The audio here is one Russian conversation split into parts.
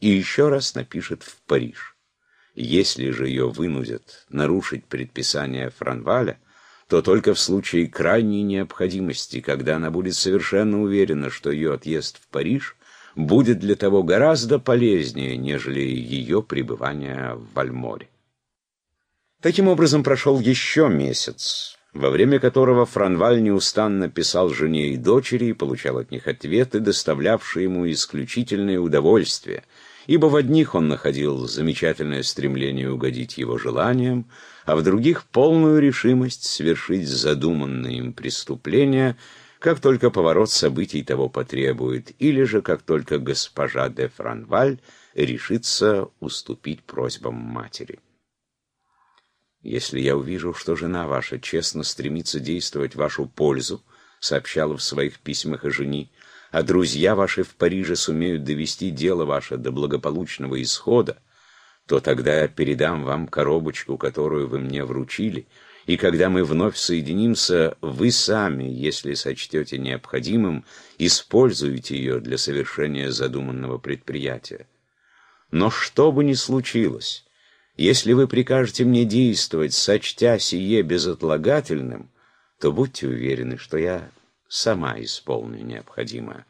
и еще раз напишет в Париж. Если же ее вынудят нарушить предписание Франваля, то только в случае крайней необходимости, когда она будет совершенно уверена, что ее отъезд в Париж будет для того гораздо полезнее, нежели ее пребывание в Вальморе. Таким образом прошел еще месяц, во время которого Франваль неустанно писал жене и дочери и получал от них ответы, доставлявшие ему исключительное удовольствие — ибо в одних он находил замечательное стремление угодить его желаниям, а в других — полную решимость совершить задуманное им преступление, как только поворот событий того потребует, или же как только госпожа де Франваль решится уступить просьбам матери. «Если я увижу, что жена ваша честно стремится действовать в вашу пользу», — сообщала в своих письмах о жени, — а друзья ваши в Париже сумеют довести дело ваше до благополучного исхода, то тогда я передам вам коробочку, которую вы мне вручили, и когда мы вновь соединимся, вы сами, если сочтете необходимым, используете ее для совершения задуманного предприятия. Но что бы ни случилось, если вы прикажете мне действовать, сочтя сие безотлагательным, то будьте уверены, что я сама исполню необходимое.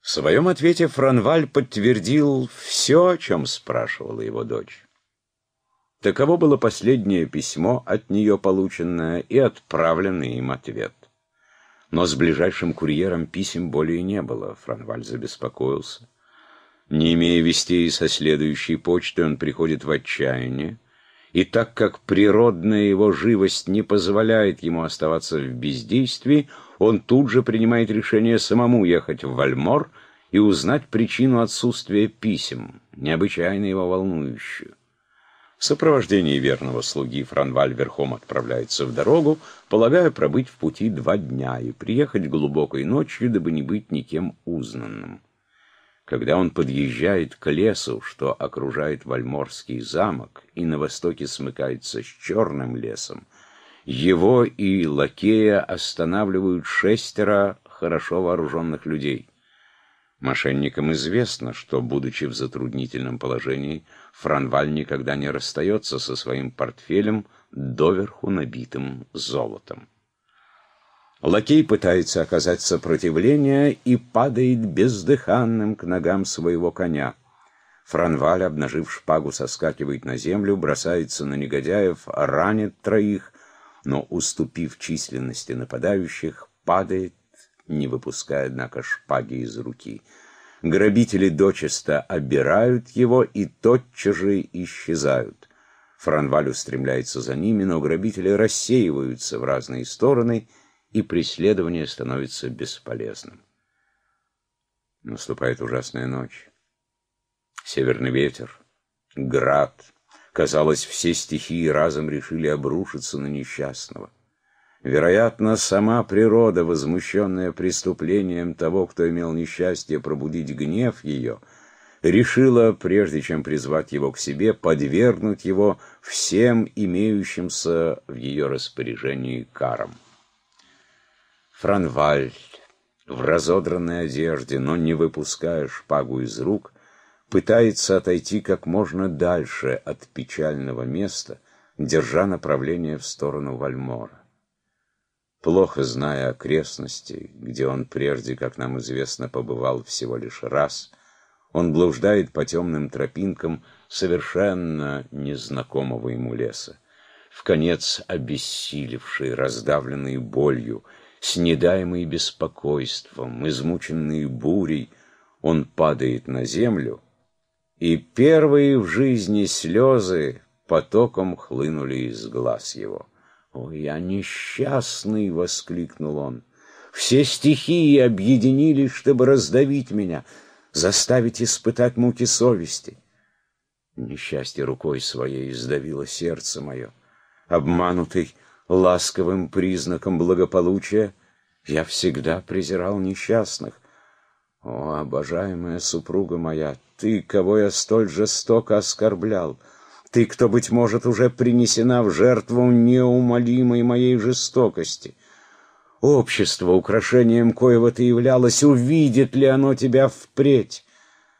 В своем ответе Франваль подтвердил все, о чем спрашивала его дочь. Таково было последнее письмо от нее полученное и отправленный им ответ. Но с ближайшим курьером писем более не было. Франваль забеспокоился. Не имея вестей со следующей почты, он приходит в отчаяние и так как природная его живость не позволяет ему оставаться в бездействии, он тут же принимает решение самому ехать в Вальмор и узнать причину отсутствия писем, необычайно его волнующую. В сопровождении верного слуги Франваль верхом отправляется в дорогу, полагая пробыть в пути два дня и приехать глубокой ночью, дабы не быть никем узнанным. Когда он подъезжает к лесу, что окружает Вальморский замок, и на востоке смыкается с черным лесом, его и лакея останавливают шестеро хорошо вооруженных людей. Мошенникам известно, что, будучи в затруднительном положении, Франваль никогда не расстается со своим портфелем, доверху набитым золотом. Лакей пытается оказать сопротивление и падает бездыханным к ногам своего коня. Франваль, обнажив шпагу, соскакивает на землю, бросается на негодяев, ранит троих, но, уступив численности нападающих, падает, не выпуская, однако, шпаги из руки. Грабители дочисто обирают его и тотчас же исчезают. Франваль устремляется за ними, но грабители рассеиваются в разные стороны — и преследование становится бесполезным. Наступает ужасная ночь. Северный ветер, град. Казалось, все стихии разом решили обрушиться на несчастного. Вероятно, сама природа, возмущенная преступлением того, кто имел несчастье пробудить гнев ее, решила, прежде чем призвать его к себе, подвергнуть его всем имеющимся в ее распоряжении карам. Франваль в разодранной одежде, но не выпуская шпагу из рук, пытается отойти как можно дальше от печального места, держа направление в сторону Вальмора. Плохо зная окрестности, где он прежде, как нам известно, побывал всего лишь раз, он блуждает по темным тропинкам совершенно незнакомого ему леса. В конец обессилевший, раздавленный болью, снедаемый беспокойством, измученный бурей, он падает на землю, и первые в жизни слезы потоком хлынули из глаз его. «Ой, я несчастный!» — воскликнул он. «Все стихии объединились, чтобы раздавить меня, заставить испытать муки совести». Несчастье рукой своей сдавило сердце мое. Обманутый, ласковым признаком благополучия, я всегда презирал несчастных. О, обожаемая супруга моя, ты, кого я столь жестоко оскорблял, ты, кто, быть может, уже принесена в жертву неумолимой моей жестокости. Общество, украшением коего ты являлась, увидит ли оно тебя впредь?